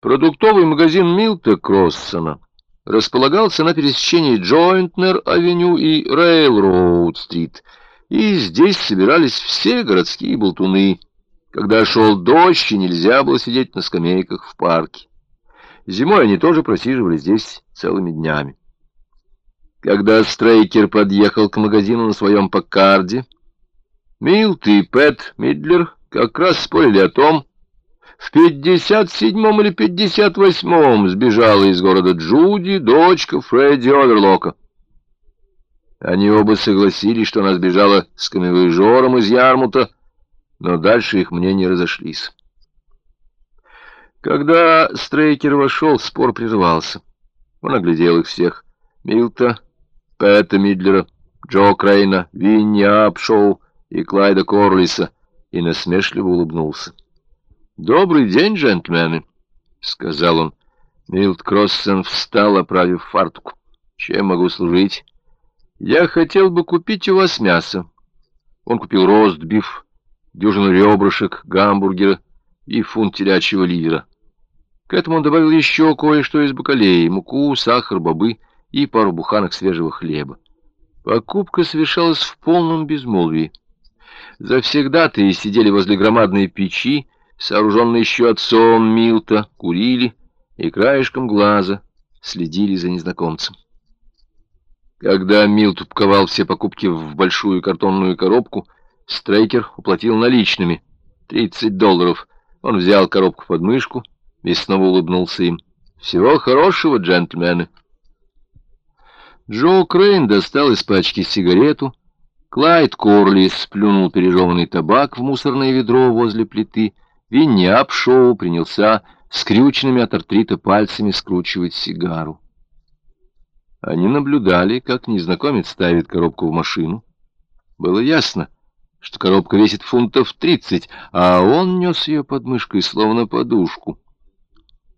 Продуктовый магазин Милта Кроссона располагался на пересечении Джойнтнер-авеню и Рейлроуд-стрит, и здесь собирались все городские болтуны, когда шел дождь и нельзя было сидеть на скамейках в парке. Зимой они тоже просиживали здесь целыми днями. Когда Стрейкер подъехал к магазину на своем Паккарде, Милт и Пэт Мидлер как раз спорили о том, в 57-м или 58-м сбежала из города Джуди, дочка Фредди Оверлока. Они оба согласились, что она сбежала с камевоежором из Ярмута, но дальше их мнения разошлись. Когда Стрейкер вошел, спор прервался. Он оглядел их всех. Милта, Пэта Мидлера, Джо Крейна, Винни Апшоу и Клайда Корлиса, и насмешливо улыбнулся. «Добрый день, джентльмены», — сказал он. Милт Кроссон встал, оправив фартук. «Чем могу служить?» «Я хотел бы купить у вас мясо». Он купил рост-биф, дюжину ребрышек, гамбургера и фунт телячьего ливера. К этому он добавил еще кое-что из бакалеи, муку, сахар, бобы и пару буханок свежего хлеба. Покупка совершалась в полном безмолвии. Завсегдатые сидели возле громадной печи, сооруженные еще отцом Милта, курили и краешком глаза следили за незнакомцем. Когда Милт упаковал все покупки в большую картонную коробку, Стрейкер уплатил наличными 30 долларов. Он взял коробку под мышку и снова улыбнулся им. «Всего хорошего, джентльмены!» Джо Крейн достал из пачки сигарету. Клайд Корли сплюнул пережеванный табак в мусорное ведро возле плиты — Винни Апшоу принялся скрюченными от артрита пальцами скручивать сигару. Они наблюдали, как незнакомец ставит коробку в машину. Было ясно, что коробка весит фунтов тридцать, а он нес ее под мышкой, словно подушку.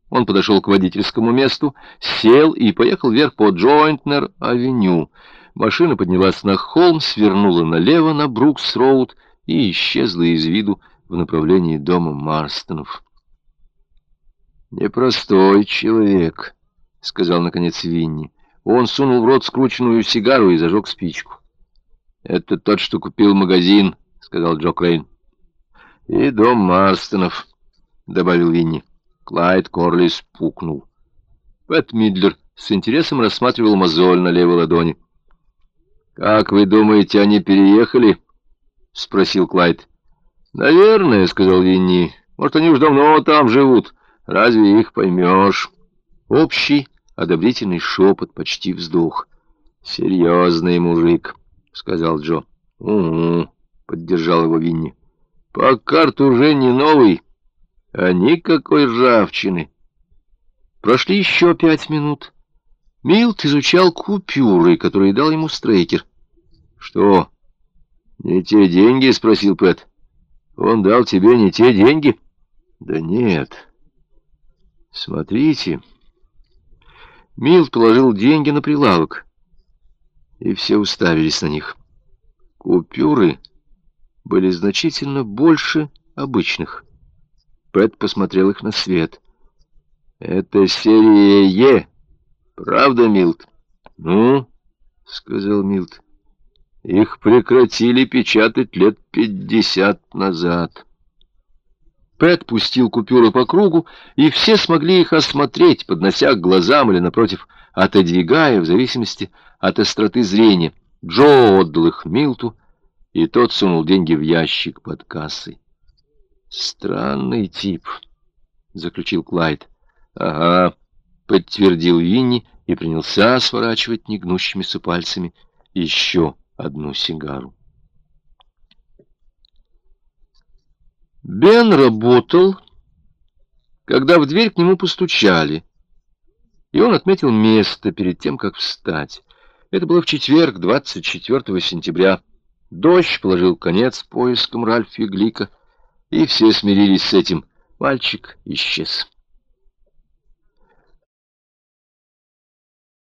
Он подошел к водительскому месту, сел и поехал вверх по Джойнтнер-авеню. Машина поднялась на холм, свернула налево на Брукс-роуд и исчезла из виду в направлении дома Марстонов. «Непростой человек», — сказал наконец Винни. Он сунул в рот скрученную сигару и зажег спичку. «Это тот, что купил магазин», — сказал Джо Крейн. «И дом Марстонов», — добавил Винни. Клайд Корлис пукнул. Пэт Мидлер с интересом рассматривал мозоль на левой ладони. «Как вы думаете, они переехали?» — спросил Клайд. «Наверное», — сказал Винни. «Может, они уж давно там живут. Разве их поймешь?» Общий одобрительный шепот, почти вздох. «Серьезный мужик», — сказал Джо. «Угу», — поддержал его Винни. «Покарт уже не новый, а никакой ржавчины». Прошли еще пять минут. Милт изучал купюры, которые дал ему Стрейкер. «Что, не те деньги?» — спросил Пэт. Он дал тебе не те деньги? Да нет. Смотрите. Милт положил деньги на прилавок, и все уставились на них. Купюры были значительно больше обычных. Пэт посмотрел их на свет. «Это серия Е, правда, Милт?» «Ну?» — сказал Милт. Их прекратили печатать лет пятьдесят назад. Пэт пустил купюры по кругу, и все смогли их осмотреть, поднося к глазам или, напротив, отодвигая, в зависимости от остроты зрения. Джо отдал их Милту, и тот сунул деньги в ящик под кассой. «Странный тип», — заключил Клайд. «Ага», — подтвердил Винни и принялся сворачивать негнущимися пальцами еще одну сигару. Бен работал, когда в дверь к нему постучали, и он отметил место перед тем, как встать. Это было в четверг, 24 сентября. Дождь положил конец поискам Ральфа Глика, и все смирились с этим. Мальчик исчез.